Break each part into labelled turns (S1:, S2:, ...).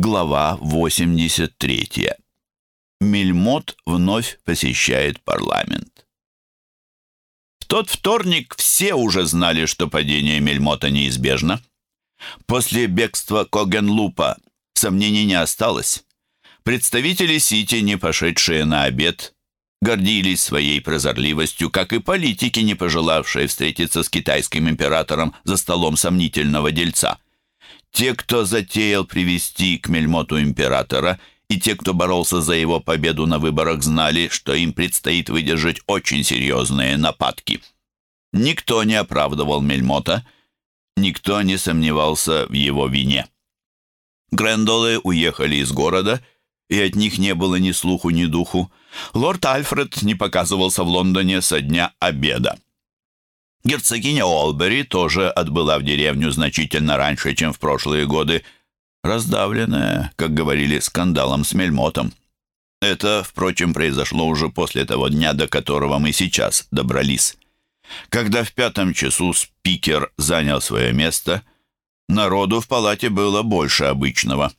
S1: Глава 83. Мельмот вновь посещает парламент. В тот вторник все уже знали, что падение Мельмота неизбежно. После бегства Когенлупа сомнений не осталось. Представители Сити, не пошедшие на обед, гордились своей прозорливостью, как и политики, не пожелавшие встретиться с китайским императором за столом сомнительного дельца – те, кто затеял привести к Мельмоту императора, и те, кто боролся за его победу на выборах, знали, что им предстоит выдержать очень серьезные нападки. Никто не оправдывал Мельмота, никто не сомневался в его вине. Грендолы уехали из города, и от них не было ни слуху, ни духу. Лорд Альфред не показывался в Лондоне со дня обеда. Герцогиня Олбери тоже отбыла в деревню значительно раньше, чем в прошлые годы, раздавленная, как говорили, скандалом с Мельмотом. Это, впрочем, произошло уже после того дня, до которого мы сейчас добрались. Когда в пятом часу спикер занял свое место, народу в палате было больше обычного.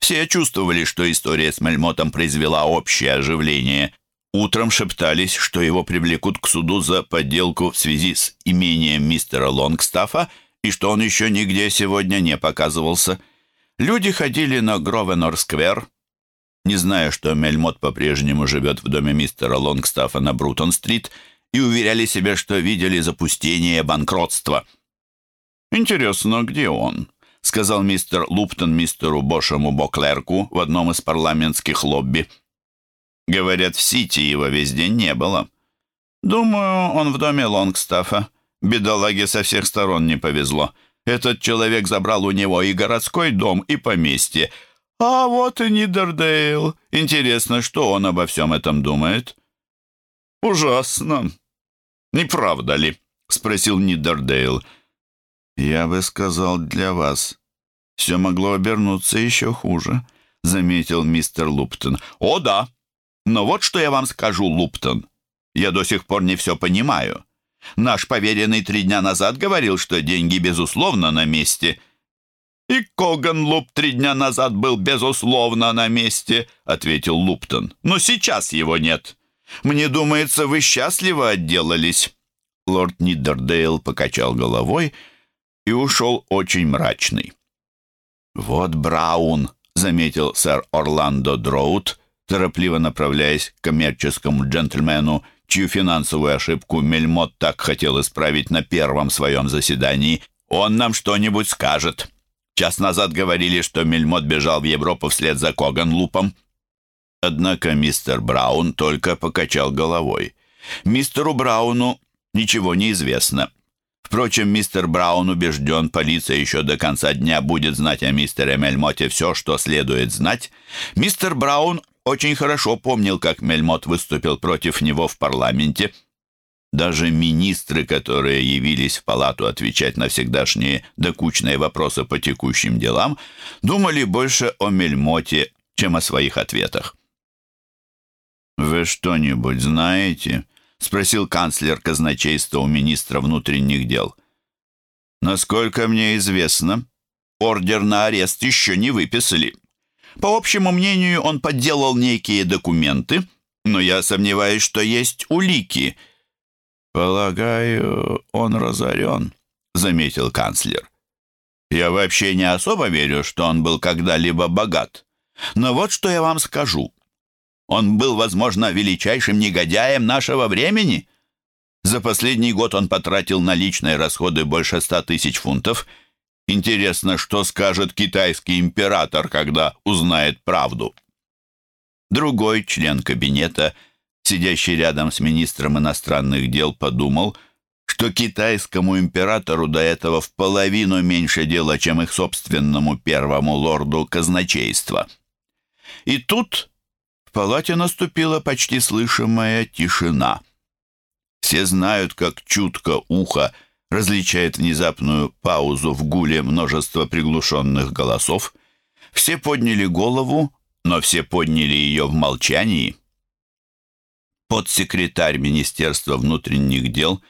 S1: Все чувствовали, что история с Мельмотом произвела общее оживление – Утром шептались, что его привлекут к суду за подделку в связи с имением мистера Лонгстафа и что он еще нигде сегодня не показывался. Люди ходили на Гровенор-сквер, не зная, что Мельмот по-прежнему живет в доме мистера Лонгстафа на Брутон-стрит, и уверяли себя, что видели запустение банкротства. «Интересно, где он?» — сказал мистер Луптон мистеру Бошему Боклерку в одном из парламентских лобби. Говорят, в Сити его весь день не было. Думаю, он в доме Лонгстафа. Бедолаге со всех сторон не повезло. Этот человек забрал у него и городской дом, и поместье. А вот и Нидердейл. Интересно, что он обо всем этом думает? Ужасно. Не правда ли? Спросил Нидердейл. Я бы сказал для вас. Все могло обернуться еще хуже, заметил мистер Луптон. О, да, но вот что я вам скажу, Луптон. Я до сих пор не все понимаю. Наш поверенный три дня назад говорил, что деньги, безусловно, на месте. «И Коган Луп три дня назад был, безусловно, на месте», — ответил Луптон. «Но сейчас его нет. Мне думается, вы счастливо отделались». Лорд Нидердейл покачал головой и ушел очень мрачный. «Вот Браун», — заметил сэр Орландо Дроут, — торопливо направляясь к коммерческому джентльмену, чью финансовую ошибку Мельмот так хотел исправить на первом своем заседании. «Он нам что-нибудь скажет». Час назад говорили, что Мельмот бежал в Европу вслед за Коганлупом. Однако мистер Браун только покачал головой. Мистеру Брауну ничего не известно. Впрочем, мистер Браун убежден, полиция еще до конца дня будет знать о мистере Мельмоте все, что следует знать. Мистер Браун очень хорошо помнил, как Мельмот выступил против него в парламенте. Даже министры, которые явились в палату отвечать на всегдашние докучные вопросы по текущим делам, думали больше о Мельмоте, чем о своих ответах. «Вы что-нибудь знаете?» — спросил канцлер казначейства у министра внутренних дел. «Насколько мне известно, ордер на арест еще не выписали». По общему мнению, он подделал некие документы, но я сомневаюсь, что есть улики. «Полагаю, он разорен», — заметил канцлер. «Я вообще не особо верю, что он был когда-либо богат. Но вот что я вам скажу. Он был, возможно, величайшим негодяем нашего времени. За последний год он потратил на личные расходы больше ста тысяч фунтов — Интересно, что скажет китайский император, когда узнает правду. Другой член кабинета, сидящий рядом с министром иностранных дел, подумал, что китайскому императору до этого в половину меньше дела, чем их собственному первому лорду казначейства. И тут в палате наступила почти слышимая тишина. Все знают, как чутко ухо различает внезапную паузу в гуле множества приглушенных голосов. Все подняли голову, но все подняли ее в молчании. Подсекретарь Министерства внутренних дел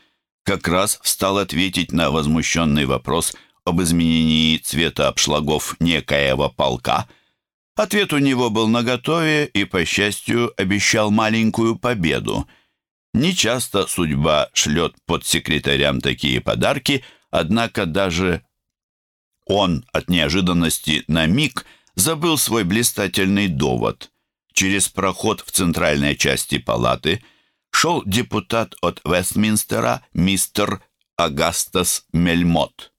S1: как раз встал ответить на возмущенный вопрос об изменении цвета обшлагов некоего полка, Ответ у него был наготове и, по счастью, обещал маленькую победу. Нечасто судьба шлет под секретарям такие подарки, однако даже он от неожиданности на миг забыл свой блистательный довод. Через проход в центральной части палаты шел депутат от Вестминстера мистер Агастас Мельмот.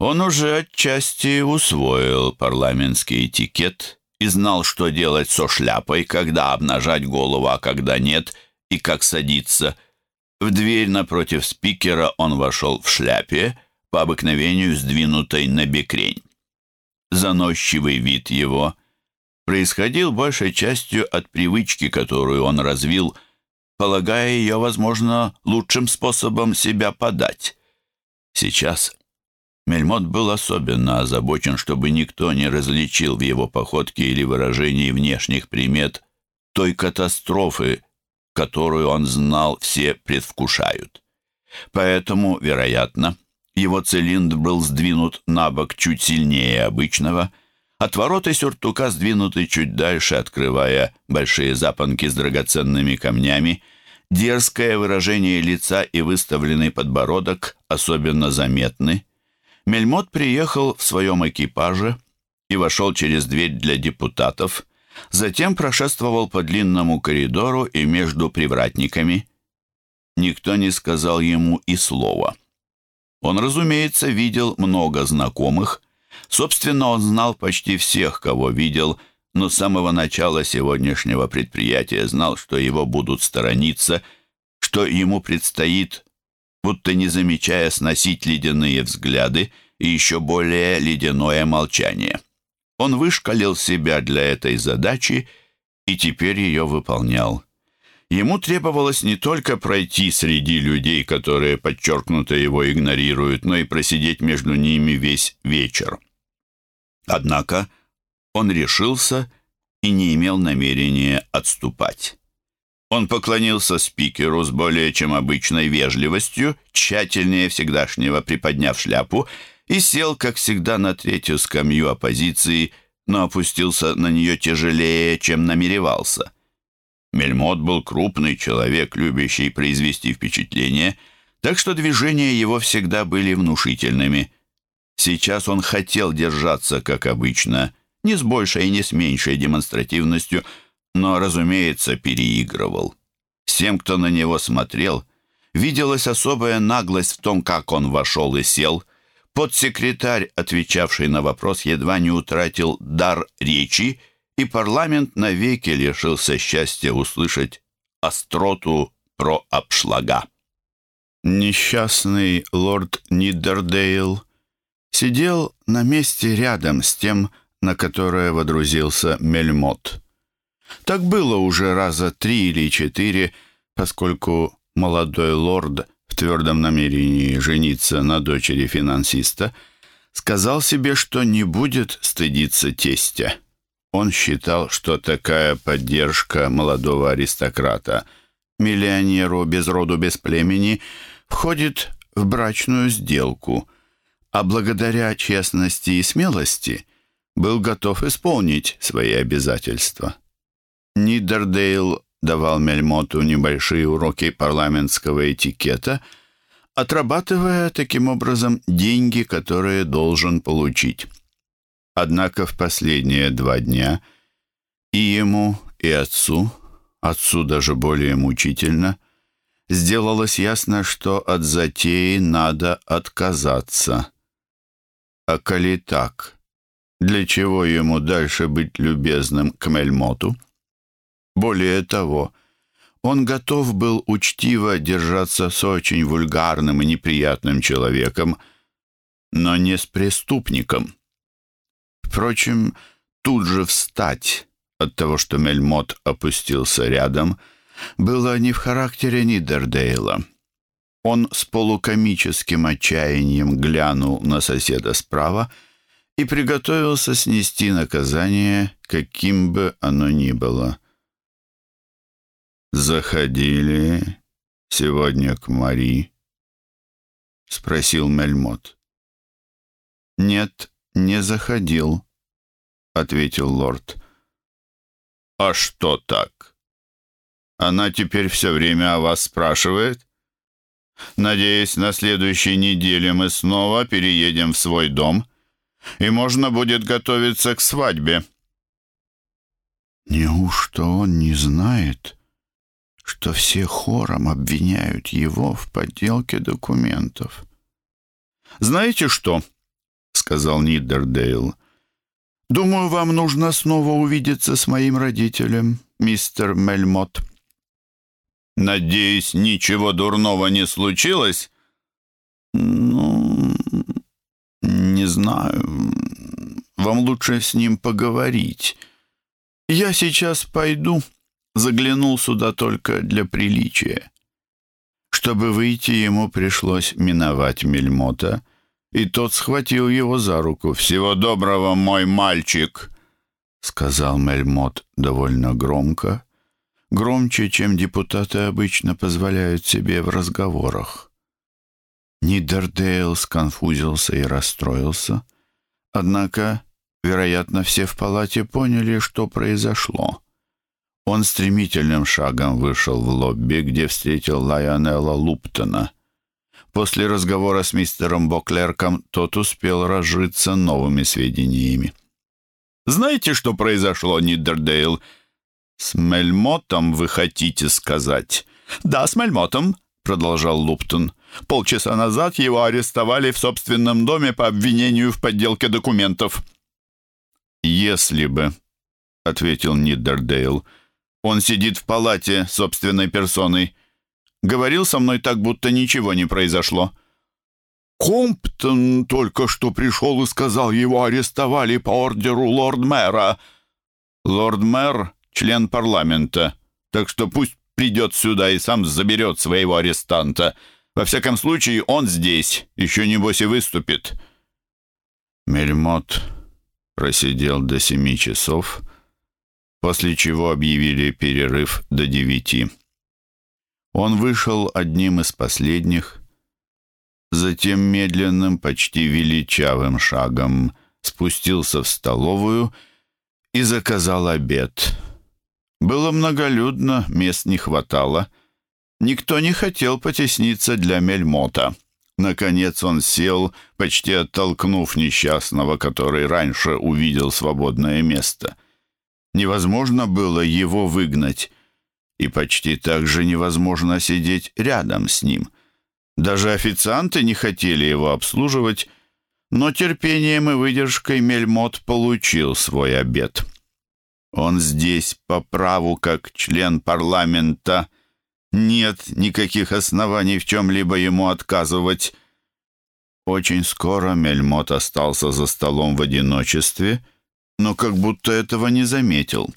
S1: Он уже отчасти усвоил парламентский этикет и знал, что делать со шляпой, когда обнажать голову, а когда нет, и как садиться. В дверь напротив спикера он вошел в шляпе, по обыкновению сдвинутой на бекрень. Заносчивый вид его происходил большей частью от привычки, которую он развил, полагая ее, возможно, лучшим способом себя подать. Сейчас Мельмот был особенно озабочен, чтобы никто не различил в его походке или выражении внешних примет той катастрофы, которую он знал все предвкушают. Поэтому, вероятно, его цилиндр был сдвинут на бок чуть сильнее обычного. Отвороты сюртука сдвинуты чуть дальше, открывая большие запонки с драгоценными камнями. Дерзкое выражение лица и выставленный подбородок особенно заметны. Мельмот приехал в своем экипаже и вошел через дверь для депутатов, затем прошествовал по длинному коридору и между привратниками. Никто не сказал ему и слова. Он, разумеется, видел много знакомых. Собственно, он знал почти всех, кого видел, но с самого начала сегодняшнего предприятия знал, что его будут сторониться, что ему предстоит, будто не замечая, сносить ледяные взгляды и еще более ледяное молчание. Он вышкалил себя для этой задачи и теперь ее выполнял. Ему требовалось не только пройти среди людей, которые подчеркнуто его игнорируют, но и просидеть между ними весь вечер. Однако он решился и не имел намерения отступать. Он поклонился спикеру с более чем обычной вежливостью, тщательнее всегдашнего приподняв шляпу, и сел, как всегда, на третью скамью оппозиции, но опустился на нее тяжелее, чем намеревался. Мельмот был крупный человек, любящий произвести впечатление, так что движения его всегда были внушительными. Сейчас он хотел держаться, как обычно, не с большей и не с меньшей демонстративностью, но, разумеется, переигрывал. Всем, кто на него смотрел, виделась особая наглость в том, как он вошел и сел. Подсекретарь, отвечавший на вопрос, едва не утратил дар речи и парламент навеки лишился счастья услышать остроту про обшлага. Несчастный лорд Нидердейл сидел на месте рядом с тем, на которое водрузился Мельмот. Так было уже раза три или четыре, поскольку молодой лорд твердом намерении жениться на дочери финансиста сказал себе, что не будет стыдиться тестя. Он считал, что такая поддержка молодого аристократа, миллионеру без роду, без племени, входит в брачную сделку, а благодаря честности и смелости был готов исполнить свои обязательства. Нидердейл давал Мельмоту небольшие уроки парламентского этикета, отрабатывая таким образом деньги, которые должен получить. Однако в последние два дня и ему, и отцу, отцу даже более мучительно, сделалось ясно, что от затеи надо отказаться. А коли так, для чего ему дальше быть любезным к Мельмоту? Более того, он готов был учтиво держаться с очень вульгарным и неприятным человеком, но не с преступником. Впрочем, тут же встать от того, что Мельмот опустился рядом, было не в характере Нидердейла. Он с полукомическим отчаянием глянул на соседа справа и приготовился снести наказание, каким бы оно ни было. «Заходили сегодня к Мари?» — спросил Мельмот. «Нет, не заходил», —
S2: ответил лорд. «А что так? Она теперь все время о вас спрашивает? Надеюсь, на следующей неделе мы снова переедем в свой дом, и можно будет готовиться к свадьбе».
S3: Неужто он не знает, что все хором обвиняют его в подделке документов?
S2: «Знаете что?» — сказал Нидердейл. «Думаю, вам нужно снова увидеться с моим родителем, мистер Мельмот». «Надеюсь, ничего дурного не случилось?»
S3: «Ну, не знаю. Вам лучше с ним поговорить. Я сейчас пойду. Заглянул сюда только для приличия». Чтобы выйти, ему пришлось миновать Мельмота, и тот схватил его за руку.
S2: «Всего доброго, мой мальчик!»
S3: — сказал Мельмот довольно громко, громче, чем депутаты обычно позволяют себе в разговорах. Нидердейл сконфузился и расстроился, однако, вероятно, все в палате поняли, что произошло. Он стремительным шагом вышел в лобби, где встретил Лайонелла Луптона. После разговора с мистером Боклерком тот успел разжиться новыми сведениями.
S2: «Знаете, что произошло, Нидердейл?» «С Мельмотом вы хотите сказать?» «Да, с Мельмотом», — продолжал Луптон. «Полчаса назад его арестовали в собственном доме по обвинению в подделке документов».
S3: «Если бы», — ответил Нидердейл, — «он сидит в палате собственной персоной. Говорил со мной так, будто ничего не произошло».
S2: «Комптон только что пришел и сказал, его арестовали по ордеру лорд-мэра».
S3: «Лорд-мэр член парламента, так что пусть придет сюда и сам заберет своего арестанта. Во всяком случае, он здесь, еще небось и выступит». Мельмот просидел до семи часов, после чего объявили перерыв до девяти. Он вышел одним из последних, затем медленным, почти величавым шагом спустился в столовую и заказал обед — было многолюдно, мест не хватало. Никто не хотел потесниться для Мельмота. Наконец он сел, почти оттолкнув несчастного, который раньше увидел свободное место. Невозможно было его выгнать, и почти так же невозможно сидеть рядом с ним. Даже официанты не хотели его обслуживать, но терпением и выдержкой Мельмот получил свой обед. Он здесь по праву как член парламента. Нет никаких оснований в чем-либо ему отказывать. Очень скоро Мельмот остался за столом в одиночестве, но как будто этого не заметил.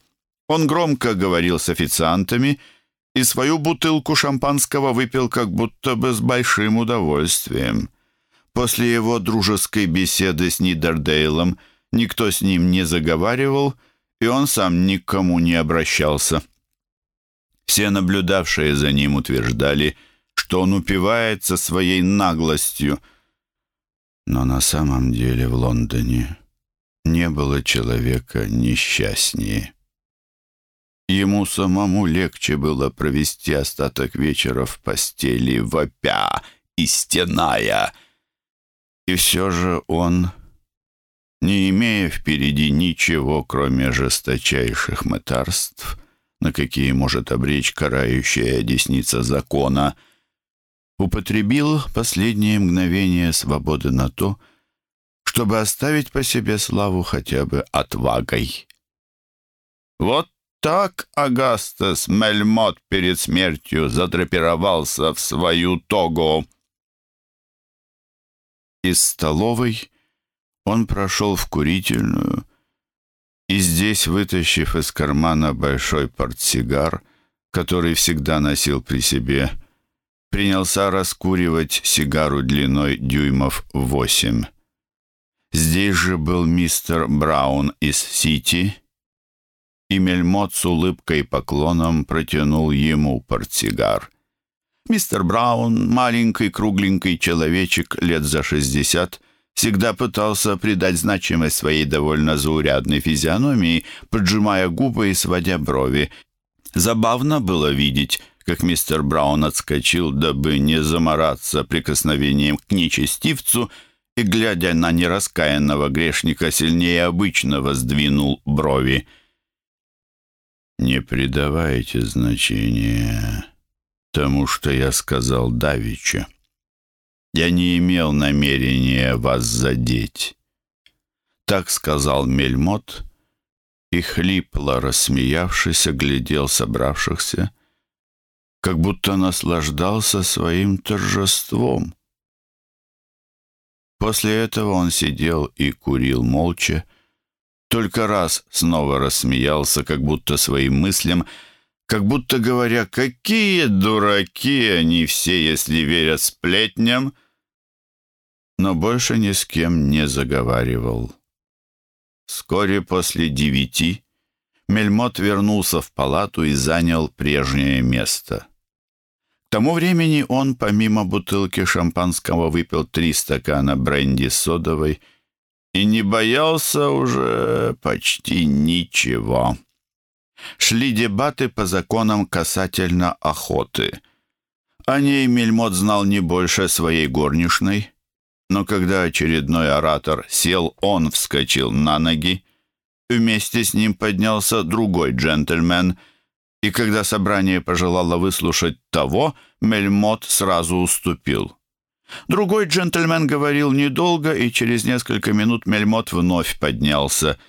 S3: Он громко говорил с официантами и свою бутылку шампанского выпил как будто бы с большим удовольствием. После его дружеской беседы с Нидердейлом никто с ним не заговаривал — и он сам никому не обращался. Все наблюдавшие за ним утверждали, что он упивается своей наглостью. Но на самом деле в Лондоне не было человека несчастнее. Ему самому легче было провести остаток вечера в постели, вопя и стеная. И все же он не имея впереди ничего, кроме жесточайших мытарств, на какие может обречь карающая десница закона, употребил последние мгновения свободы на то, чтобы оставить по себе славу хотя бы отвагой. Вот так Агастас Мельмот перед смертью задрапировался в свою тогу. Из столовой он прошел в курительную и здесь, вытащив из кармана большой портсигар, который всегда носил при себе, принялся раскуривать сигару длиной дюймов восемь. Здесь же был мистер Браун из Сити, и Мельмот с улыбкой и поклоном протянул ему портсигар. Мистер Браун, маленький кругленький человечек лет за шестьдесят, всегда пытался придать значимость своей довольно заурядной физиономии, поджимая губы и сводя брови. Забавно было видеть, как мистер Браун отскочил, дабы не замораться прикосновением к нечестивцу, и, глядя на нераскаянного грешника, сильнее обычного сдвинул брови. «Не придавайте значения тому, что я сказал Давича. Я не имел намерения вас задеть». Так сказал Мельмот, и хлипло рассмеявшись, оглядел собравшихся, как будто наслаждался своим торжеством. После этого он сидел и курил молча, только раз снова рассмеялся, как будто своим мыслям, как будто говоря, какие дураки они все, если верят сплетням, но больше ни с кем не заговаривал. Вскоре после девяти Мельмот вернулся в палату и занял прежнее место. Тому времени он, помимо бутылки шампанского, выпил три стакана бренди содовой и не боялся уже почти ничего. Шли дебаты по законам касательно охоты. О ней Мельмот знал не больше своей горничной, но когда очередной оратор сел, он вскочил на ноги. Вместе с ним поднялся другой джентльмен — и когда собрание пожелало выслушать того, Мельмот сразу уступил. Другой джентльмен говорил недолго, и через несколько минут Мельмот вновь поднялся.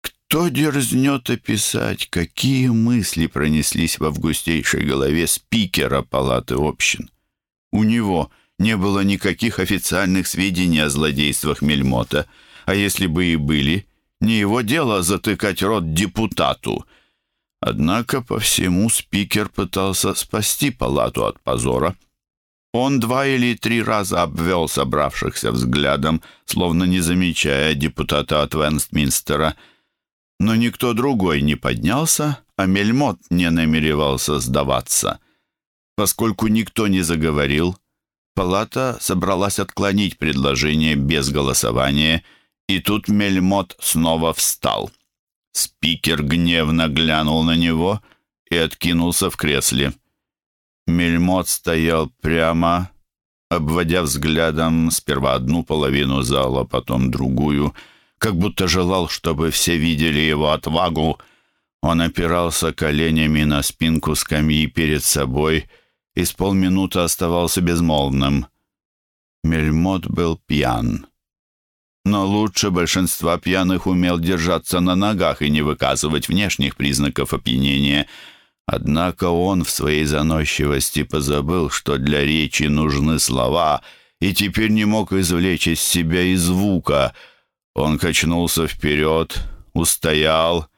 S3: Кто дерзнет описать, какие мысли пронеслись в августейшей голове спикера палаты общин? У него не было никаких официальных сведений о злодействах Мельмота, а если бы и были, не его дело затыкать рот депутату — Однако по всему спикер пытался спасти палату от позора. Он два или три раза обвел собравшихся взглядом, словно не замечая депутата от Вестминстера. Но никто другой не поднялся, а Мельмот не намеревался сдаваться. Поскольку никто не заговорил, палата собралась отклонить предложение без голосования, и тут Мельмот снова встал. Спикер гневно глянул на него и откинулся в кресле. Мельмот стоял прямо, обводя взглядом сперва одну половину зала, потом другую, как будто желал, чтобы все видели его отвагу. Он опирался коленями на спинку скамьи перед собой и с полминуты оставался безмолвным. Мельмот был пьян но лучше большинства пьяных умел держаться на ногах и не выказывать внешних признаков опьянения. Однако он в своей заносчивости позабыл, что для речи нужны слова, и теперь не мог извлечь из себя и звука. Он качнулся вперед, устоял,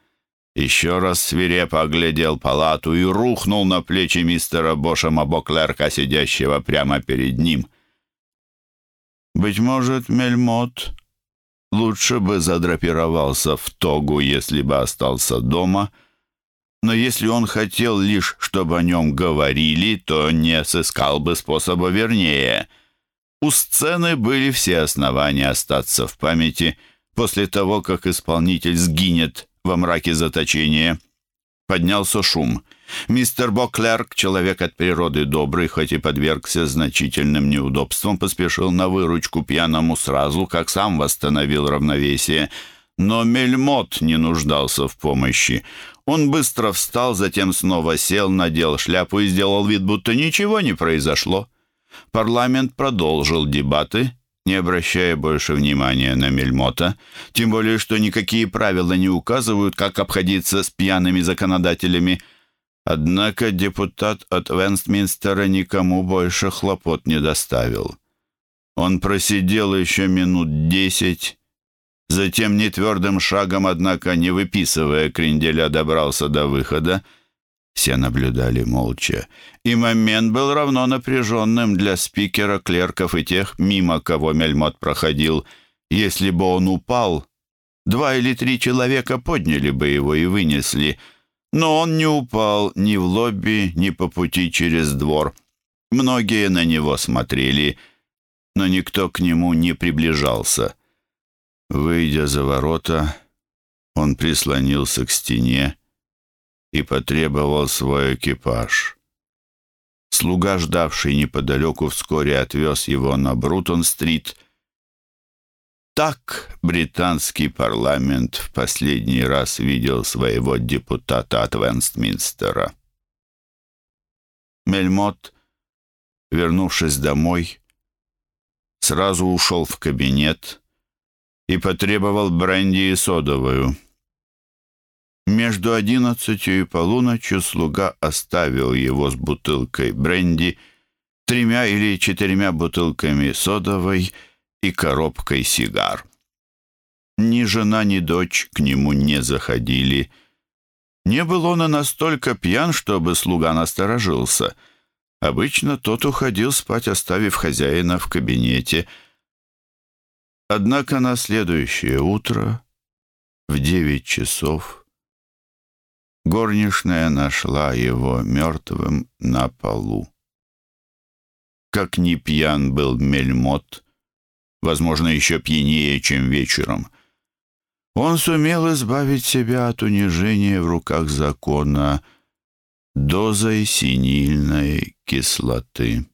S3: еще раз свирепо оглядел палату и рухнул на плечи мистера Боша Мабоклерка, сидящего прямо перед ним. «Быть может, Мельмот Лучше бы задрапировался в тогу, если бы остался дома. Но если он хотел лишь, чтобы о нем говорили, то не сыскал бы способа вернее. У сцены были все основания остаться в памяти после того, как исполнитель сгинет во мраке заточения. Поднялся шум — Мистер Боклерк, человек от природы добрый, хоть и подвергся значительным неудобствам, поспешил на выручку пьяному сразу, как сам восстановил равновесие. Но Мельмот не нуждался в помощи. Он быстро встал, затем снова сел, надел шляпу и сделал вид, будто ничего не произошло. Парламент продолжил дебаты, не обращая больше внимания на Мельмота, тем более, что никакие правила не указывают, как обходиться с пьяными законодателями – Однако депутат от Вестминстера никому больше хлопот не доставил. Он просидел еще минут десять, затем нетвердым шагом, однако не выписывая кренделя, добрался до выхода. Все наблюдали молча, и момент был равно напряженным для спикера, клерков и тех, мимо кого Мельмот проходил. Если бы он упал, два или три человека подняли бы его и вынесли — но он не упал ни в лобби, ни по пути через двор. Многие на него смотрели. но никто к нему не приближался. Выйдя за ворота, он прислонился к стене и потребовал свой экипаж. Слуга, ждавший неподалеку, вскоре отвез его на Брутон-стрит. Так британский парламент в последний раз видел своего депутата от Вестминстера. Мельмот, вернувшись домой, сразу ушел в кабинет и потребовал бренди и содовую. Между одиннадцатью и полуночью слуга оставил его с бутылкой бренди, тремя или четырьмя бутылками содовой и коробкой сигар. Ни жена, ни дочь к нему не заходили. Не был он и настолько пьян, чтобы слуга насторожился. Обычно тот уходил спать, оставив хозяина в кабинете. Однако на следующее утро, в девять часов, Горничная нашла его мертвым на полу. Как ни пьян был Мельмот, возможно, еще пьянее, чем вечером, он сумел избавить себя от унижения в руках закона дозой синильной кислоты.